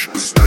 Sessions.